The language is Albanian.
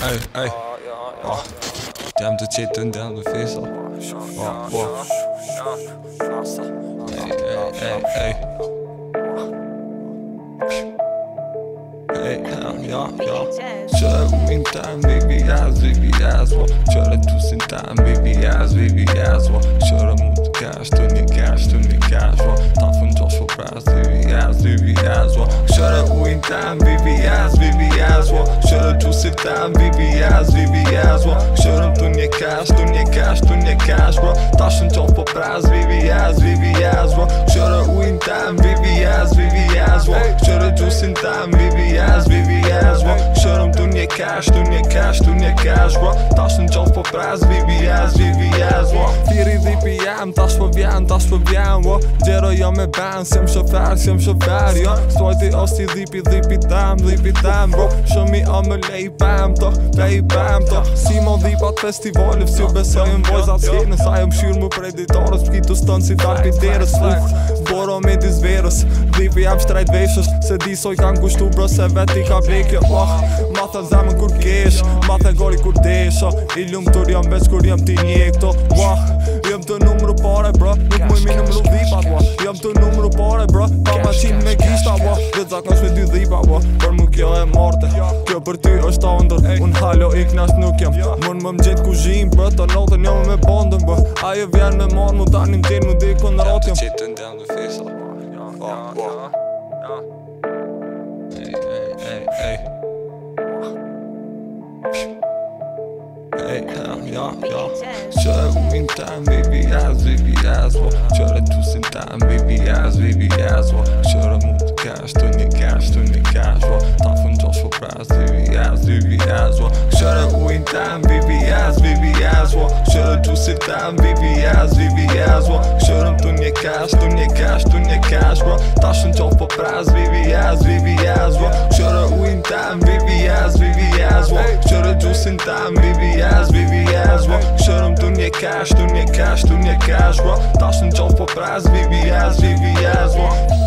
Hey, hey. Oh. Damn de titten, damn de visser. Oh, oh. Hey, hey, hey, hey. Hey, ja, ja, Chillin' time, baby ass, baby ass, wa Chillin' tous in time, baby ass, baby cash, toen ik cash, toen ik cash, wa Tafel Joshua Price, baby ass, baby ass, wa Chillin' time, baby czuł się tam VBS, VBS, bo Ksiorom tu nie cash, tu nie cash, tu nie cash, bo Taszą ciąg po pras, VBS, VBS, bo Ksiorom tam VBS pres VVS, VVS, wo Tiri DPM, tash po vjen, tash po vjen, wo Gjero jo me ben, si më shofer, si më shofer, jo Stojti osti dhipi, dhipi tem, dhipi tem, bro Shumi amë lej pëm, to, lej pëm, to Simo dhipat festivalif, si u besojnë vojzat s'kejnë Sa jë më shyrë më prej ditorës, pëkitu stënë si tarpiterës, uff Koro me dis verës Dhivë jam shtrajt veshës Se disoj kan kushtu bro se veti ka vlekje oh, Ma thë zemën kur kesh Ma thë gori kur desho I ljumë të rjom veç kur jam ti nje këto oh, Jam të numru pare bro Nuk mu i minu më lukë dhipat oh, të numru pare bro Pa ma qimë me gishta oh. Dhe të zakon shme dy dhipa oh, Për mu kjo Jo për ty është ta ndër Unë halo i knasht nuk jem Mërë më më gjithë ku zhim bë të notën aj me mor bë Ajo vjen me marë Më tani më den den fesla ja ja ja ja të e e e e e e e e e e e e e e e e e e e czytam VVS, VVS, bo Którym tu nie cash, tu nie cash, tu nie każ, bo Taszyn to popraz, VVS, VVS, bo u uim tam, VVS, VVS, bo Który dżusin tam, VVS, VVS, bo Którym tu nie cash, tu nie cash, tu nie każ, bo Taszyn to popraz, VVS, VVS, bo